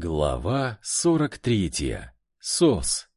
Глава 43. СОС.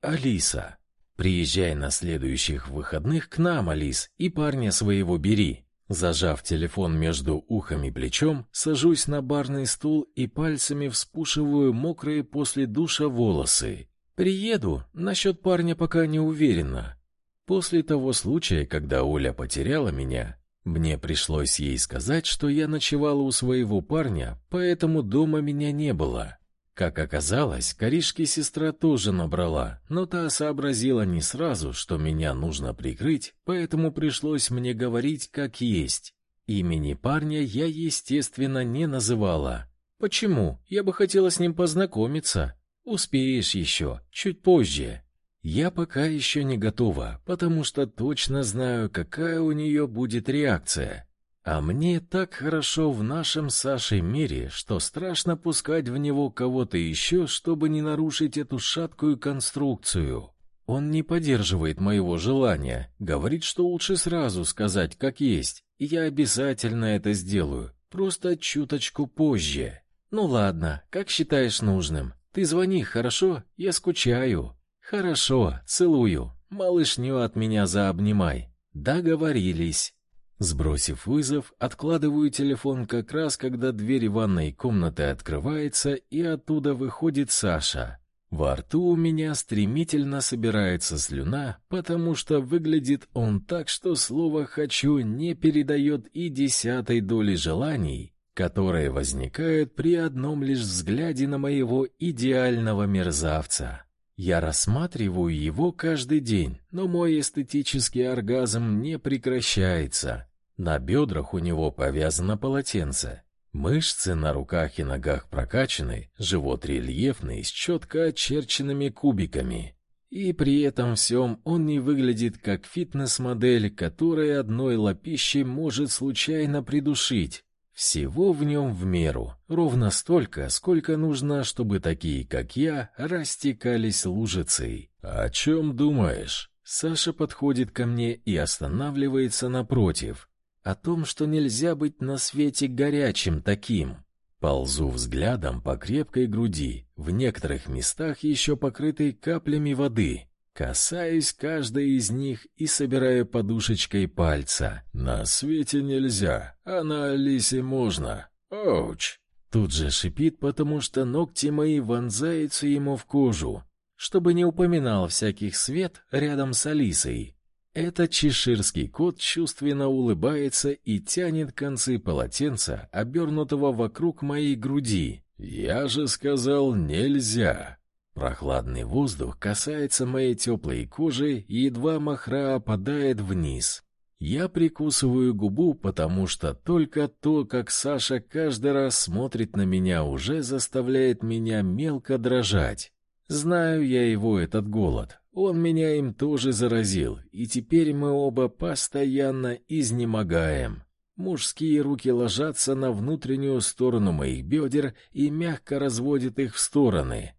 Алиса. Приезжай на следующих выходных к нам, Алис, и парня своего бери. Зажав телефон между ухом и плечом, сажусь на барный стул и пальцами вспушиваю мокрые после душа волосы. Приеду, насчет парня пока не уверена. После того случая, когда Оля потеряла меня, мне пришлось ей сказать, что я ночевала у своего парня, поэтому дома меня не было. Как оказалось, Каришки сестра тоже набрала, но та сообразила не сразу, что меня нужно прикрыть, поэтому пришлось мне говорить как есть. Имени парня я, естественно, не называла. Почему? Я бы хотела с ним познакомиться. Успеешь еще, чуть позже. Я пока еще не готова, потому что точно знаю, какая у нее будет реакция. А мне так хорошо в нашем Саше мире, что страшно пускать в него кого-то еще, чтобы не нарушить эту шаткую конструкцию. Он не поддерживает моего желания, говорит, что лучше сразу сказать, как есть, и я обязательно это сделаю, просто чуточку позже. Ну ладно, как считаешь нужным. Ты звони, хорошо? Я скучаю. Хорошо, целую. Малышню от меня заобнимай. Договорились. Сбросив вызов, откладываю телефон как раз, когда дверь ванной комнаты открывается, и оттуда выходит Саша. Во рту у меня стремительно собирается слюна, потому что выглядит он так, что слово «хочу» не передает и десятой доли желаний, которые возникают при одном лишь взгляде на моего идеального мерзавца. Я рассматриваю его каждый день, но мой эстетический оргазм не прекращается. На бедрах у него повязано полотенце. Мышцы на руках и ногах прокачаны, живот рельефный, с четко очерченными кубиками. И при этом всем он не выглядит как фитнес-модель, которая одной лапищей может случайно придушить. Всего в нем в меру, ровно столько, сколько нужно, чтобы такие, как я, растекались лужицей. «О чем думаешь?» Саша подходит ко мне и останавливается напротив. О том, что нельзя быть на свете горячим таким. Ползу взглядом по крепкой груди, в некоторых местах еще покрытой каплями воды. Касаюсь каждой из них и собираю подушечкой пальца. На свете нельзя, а на Алисе можно. Оуч! Тут же шипит, потому что ногти мои вонзаются ему в кожу, чтобы не упоминал всяких свет рядом с Алисой. Этот чеширский кот чувственно улыбается и тянет концы полотенца, обернутого вокруг моей груди. «Я же сказал, нельзя!» Прохладный воздух касается моей теплой кожи, и едва махра опадает вниз. Я прикусываю губу, потому что только то, как Саша каждый раз смотрит на меня, уже заставляет меня мелко дрожать. Знаю я его этот голод. Он меня им тоже заразил, и теперь мы оба постоянно изнемогаем. Мужские руки ложатся на внутреннюю сторону моих бедер и мягко разводят их в стороны.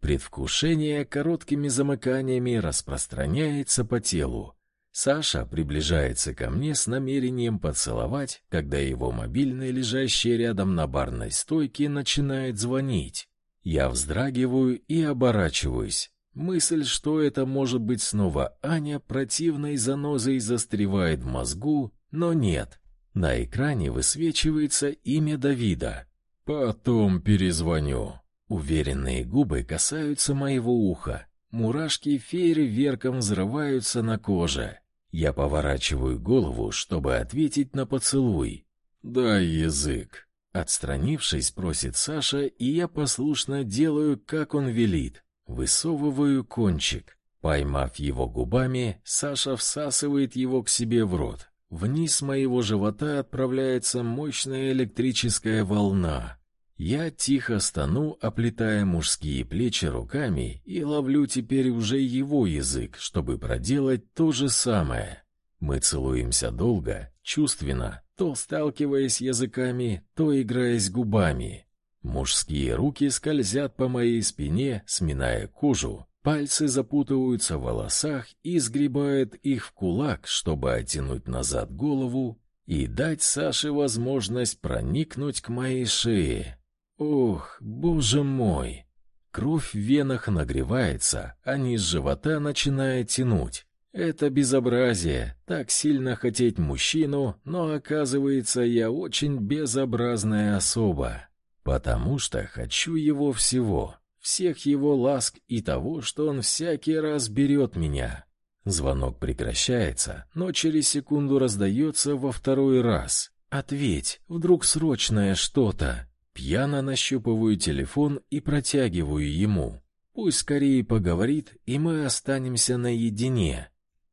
Предвкушение короткими замыканиями распространяется по телу. Саша приближается ко мне с намерением поцеловать, когда его мобильный, лежащий рядом на барной стойке, начинает звонить. Я вздрагиваю и оборачиваюсь. Мысль, что это может быть снова Аня, противной занозой застревает в мозгу, но нет. На экране высвечивается имя Давида. Потом перезвоню. Уверенные губы касаются моего уха. Мурашки фейерверком взрываются на коже. Я поворачиваю голову, чтобы ответить на поцелуй. «Дай язык!» Отстранившись, просит Саша, и я послушно делаю, как он велит. Высовываю кончик. Поймав его губами, Саша всасывает его к себе в рот. Вниз моего живота отправляется мощная электрическая волна. Я тихо стану, оплетая мужские плечи руками, и ловлю теперь уже его язык, чтобы проделать то же самое. Мы целуемся долго, чувственно, то сталкиваясь языками, то играясь губами. Мужские руки скользят по моей спине, сминая кожу, пальцы запутываются в волосах и сгребают их в кулак, чтобы оттянуть назад голову и дать Саше возможность проникнуть к моей шее. Ох, боже мой! Кровь в венах нагревается, а низ живота начинает тянуть. Это безобразие, так сильно хотеть мужчину, но оказывается, я очень безобразная особа. Потому что хочу его всего, всех его ласк и того, что он всякий раз берет меня. Звонок прекращается, но через секунду раздается во второй раз. «Ответь, вдруг срочное что-то». Пьяно нащупываю телефон и протягиваю ему. Пусть скорее поговорит, и мы останемся наедине.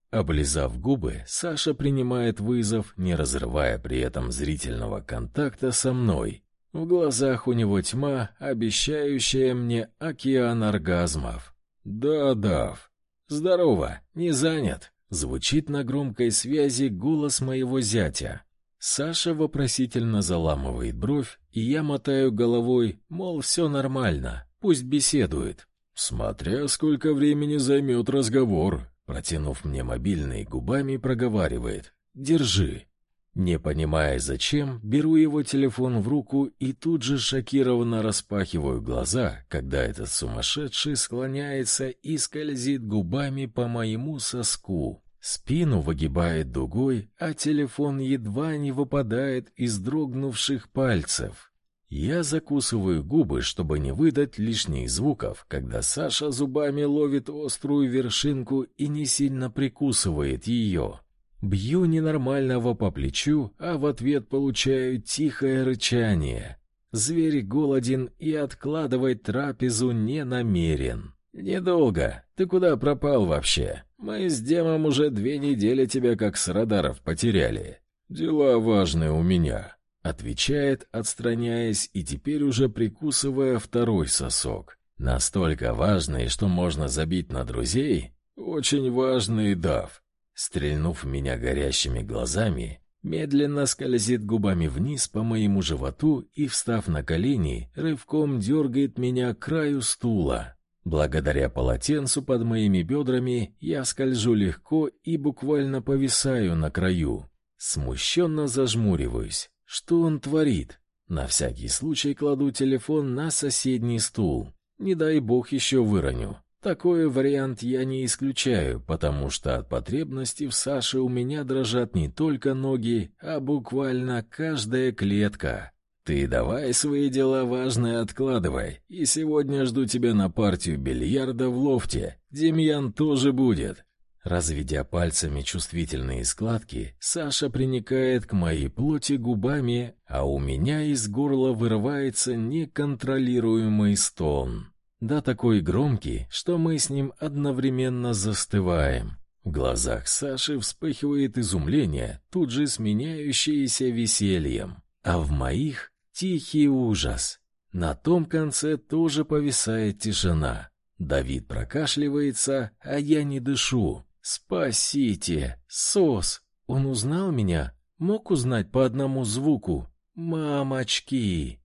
Облизав губы, Саша принимает вызов, не разрывая при этом зрительного контакта со мной. В глазах у него тьма, обещающая мне океан оргазмов. «Да, Дав». «Здорово, не занят?» Звучит на громкой связи голос моего зятя. Саша вопросительно заламывает бровь, и я мотаю головой, мол, все нормально, пусть беседует. Смотря сколько времени займет разговор, протянув мне мобильный, губами проговаривает. «Держи». Не понимая зачем, беру его телефон в руку и тут же шокированно распахиваю глаза, когда этот сумасшедший склоняется и скользит губами по моему соску. Спину выгибает дугой, а телефон едва не выпадает из дрогнувших пальцев. Я закусываю губы, чтобы не выдать лишних звуков, когда Саша зубами ловит острую вершинку и не сильно прикусывает ее. Бью ненормального по плечу, а в ответ получаю тихое рычание. Зверь голоден и откладывать трапезу не намерен. «Недолго. Ты куда пропал вообще? Мы с Демом уже две недели тебя как с радаров потеряли. Дела важные у меня», — отвечает, отстраняясь и теперь уже прикусывая второй сосок. «Настолько важные, что можно забить на друзей? Очень важный дав». Стрельнув меня горящими глазами, медленно скользит губами вниз по моему животу и, встав на колени, рывком дергает меня к краю стула. Благодаря полотенцу под моими бедрами я скольжу легко и буквально повисаю на краю. Смущенно зажмуриваюсь. Что он творит? На всякий случай кладу телефон на соседний стул. Не дай бог еще выроню. Такой вариант я не исключаю, потому что от потребности в Саше у меня дрожат не только ноги, а буквально каждая клетка. Ты давай свои дела важные откладывай, и сегодня жду тебя на партию бильярда в лофте. Демьян тоже будет. Разведя пальцами чувствительные складки, Саша приникает к моей плоти губами, а у меня из горла вырывается неконтролируемый стон. Да такой громкий, что мы с ним одновременно застываем. В глазах Саши вспыхивает изумление, тут же сменяющееся весельем, а в моих Тихий ужас. На том конце тоже повисает тишина. Давид прокашливается, а я не дышу. Спасите! Сос! Он узнал меня? Мог узнать по одному звуку? Мамочки!